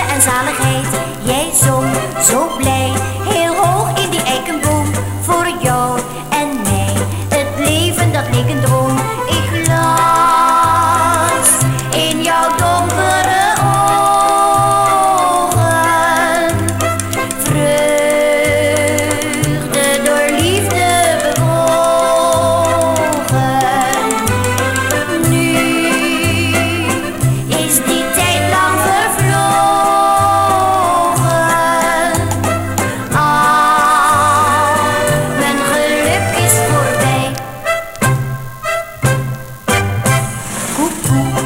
en zaligheid. Jij zong zo blij Thank you.